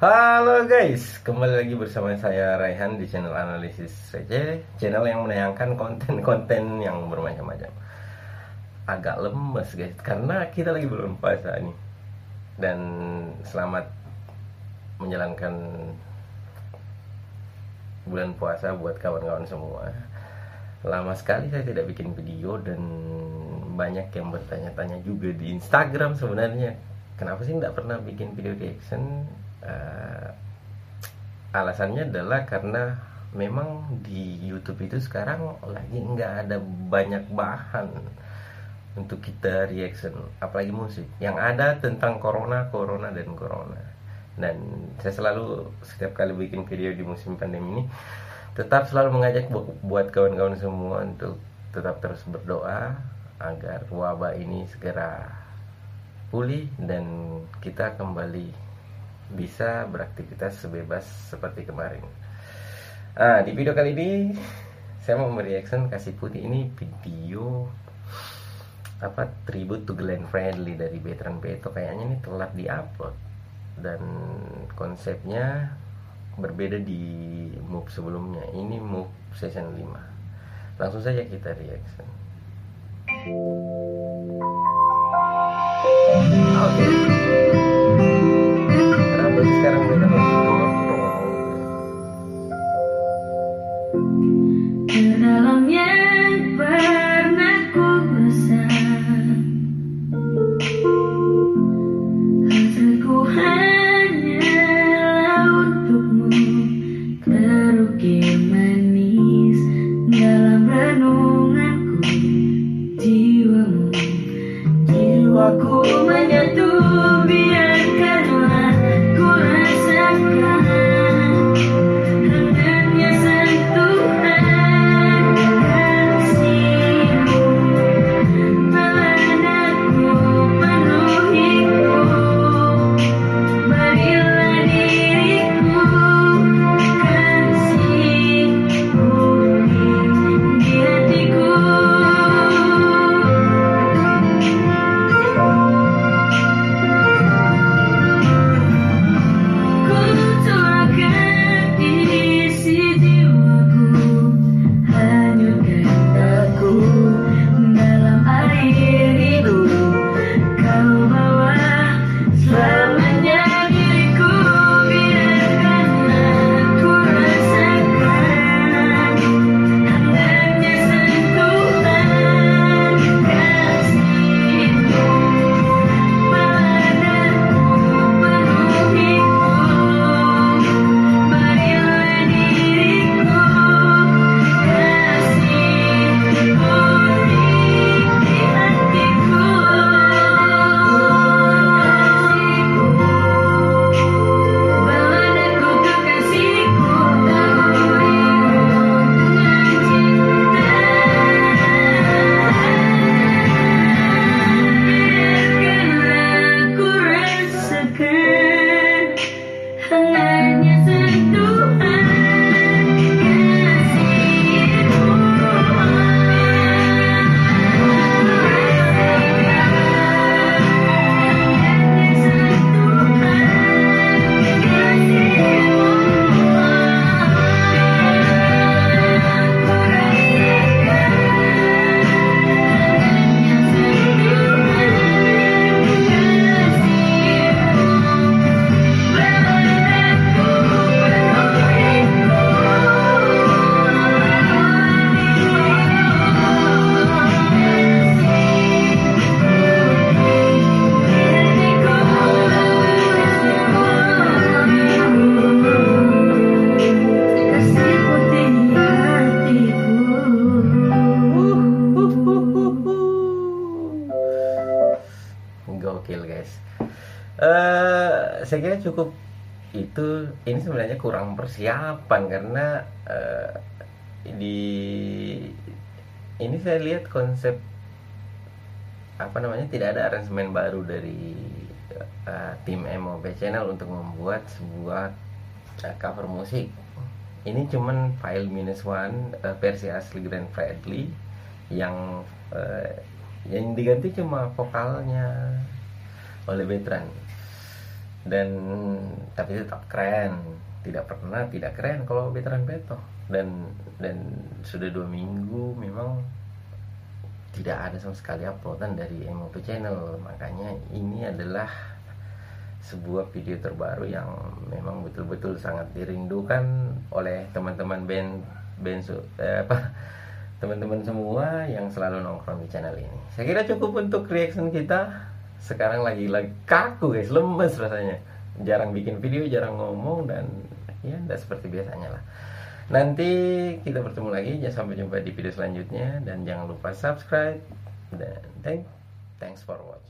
Halo guys, kembali lagi bersama saya Raihan di channel Analisis Receh Channel yang menayangkan konten-konten yang bermacam-macam. Agak lemes guys, karena kita lagi belum puasa nih Dan selamat menjalankan bulan puasa buat kawan-kawan semua. Lama sekali saya tidak bikin video dan banyak yang bertanya-tanya juga di Instagram sebenarnya. Kenapa sih tidak pernah bikin video reaction uh, alasannya adalah karena memang di YouTube itu sekarang lagi nggak ada banyak bahan untuk kita reaction apalagi musik. Yang ada tentang corona corona dan corona. Dan saya selalu setiap kali bikin video di musim pandemi ini tetap selalu mengajak buat kawan-kawan semua untuk tetap terus berdoa agar wabah ini segera pulih dan kita kembali bisa beraktivitas sebebas seperti kemarin. Ah, di video kali ini saya mau mereaction kasih putih. Ini video apa tribute to Glenn Fredly dari Veteran Beto kayaknya ini telat diupload. Dan konsepnya berbeda di move sebelumnya. Ini move session 5 langsung saja kita reaction. Oke. okay. aku menyatu. Uh, saya kira cukup itu. Ini sebenarnya kurang persiapan karena uh, di ini saya lihat konsep apa namanya tidak ada aransemen baru dari uh, tim MOB Channel untuk membuat sebuah uh, cover musik. Ini cuman file minus one uh, versi asli Grand Fredly yang uh, yang diganti cuma vokalnya oleh veteran dan tapi tetap keren. Tidak pernah tidak keren kalau veteran peto dan dan sudah dua minggu memang tidak ada sama sekali uploadan dari MOP channel. Makanya ini adalah sebuah video terbaru yang memang betul-betul sangat dirindukan oleh teman-teman band band eh, apa teman-teman semua yang selalu nongkrong di channel ini. Saya kira cukup untuk reaction kita. Sekarang lagi lagi kaku guys. Lemes rasanya. Jarang bikin video jarang ngomong dan ya tidak seperti biasanya lah. Nanti kita bertemu lagi. Ya sampai jumpa di video selanjutnya. Dan jangan lupa subscribe. Dan thank thanks for watching